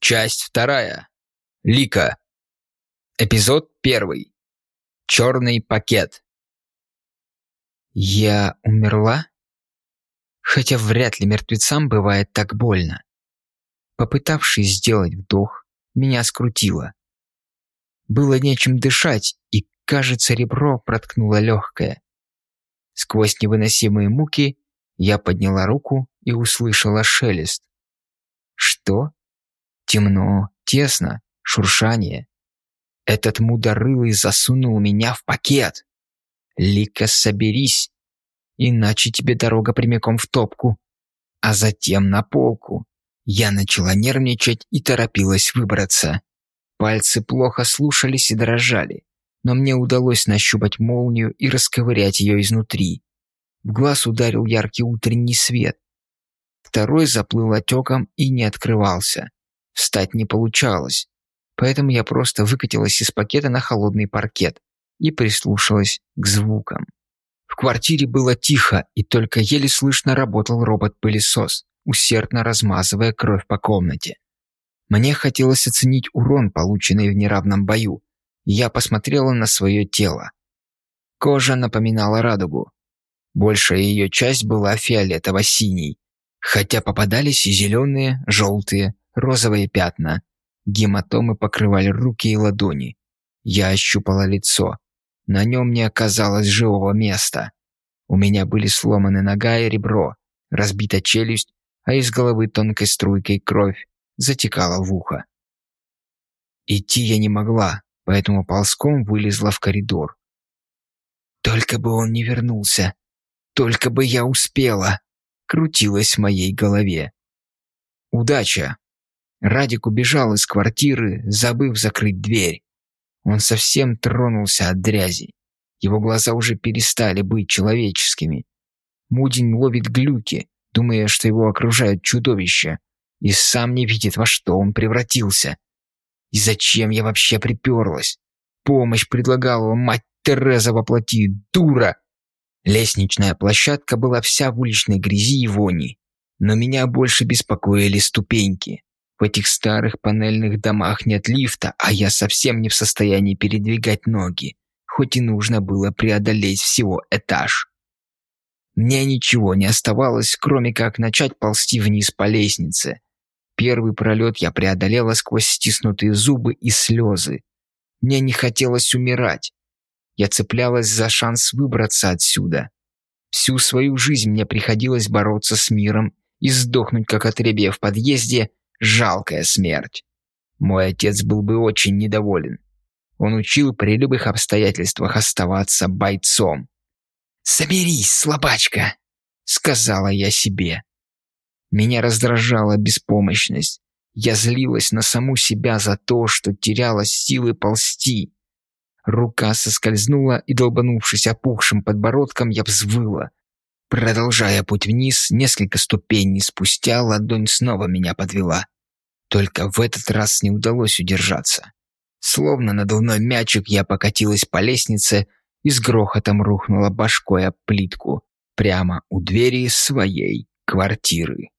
Часть вторая. Лика. Эпизод первый. Черный пакет. Я умерла? Хотя вряд ли мертвецам бывает так больно. Попытавшись сделать вдох, меня скрутило. Было нечем дышать, и, кажется, ребро проткнуло легкое. Сквозь невыносимые муки я подняла руку и услышала шелест. Что? Темно, тесно, шуршание. Этот мудорылый засунул меня в пакет. Лика, соберись, иначе тебе дорога прямиком в топку, а затем на полку. Я начала нервничать и торопилась выбраться. Пальцы плохо слушались и дрожали, но мне удалось нащупать молнию и расковырять ее изнутри. В глаз ударил яркий утренний свет. Второй заплыл отеком и не открывался. Встать не получалось, поэтому я просто выкатилась из пакета на холодный паркет и прислушалась к звукам. В квартире было тихо, и только еле слышно работал робот-пылесос, усердно размазывая кровь по комнате. Мне хотелось оценить урон, полученный в неравном бою. Я посмотрела на свое тело. Кожа напоминала радугу. Большая ее часть была фиолетово-синей, хотя попадались и зеленые, желтые, розовые пятна. Гематомы покрывали руки и ладони. Я ощупала лицо. На нем не оказалось живого места. У меня были сломаны нога и ребро, разбита челюсть, а из головы тонкой струйкой кровь затекала в ухо. Идти я не могла, поэтому ползком вылезла в коридор. Только бы он не вернулся. Только бы я успела. Крутилось в моей голове. Удача. Радик убежал из квартиры, забыв закрыть дверь. Он совсем тронулся от дрязи. Его глаза уже перестали быть человеческими. Мудин ловит глюки, думая, что его окружают чудовища, и сам не видит, во что он превратился. И зачем я вообще приперлась? Помощь предлагала мать Тереза воплоти, дура! Лестничная площадка была вся в уличной грязи и вони, но меня больше беспокоили ступеньки. В этих старых панельных домах нет лифта, а я совсем не в состоянии передвигать ноги, хоть и нужно было преодолеть всего этаж. Мне ничего не оставалось, кроме как начать ползти вниз по лестнице. Первый пролет я преодолела сквозь стиснутые зубы и слезы. Мне не хотелось умирать. Я цеплялась за шанс выбраться отсюда. Всю свою жизнь мне приходилось бороться с миром и сдохнуть как отребье в подъезде, Жалкая смерть. Мой отец был бы очень недоволен. Он учил при любых обстоятельствах оставаться бойцом. «Соберись, слабачка!» — сказала я себе. Меня раздражала беспомощность. Я злилась на саму себя за то, что теряла силы ползти. Рука соскользнула, и, долбанувшись опухшим подбородком, я взвыла. Продолжая путь вниз, несколько ступеней спустя ладонь снова меня подвела. Только в этот раз не удалось удержаться. Словно надувной мячик я покатилась по лестнице и с грохотом рухнула башкой об плитку прямо у двери своей квартиры.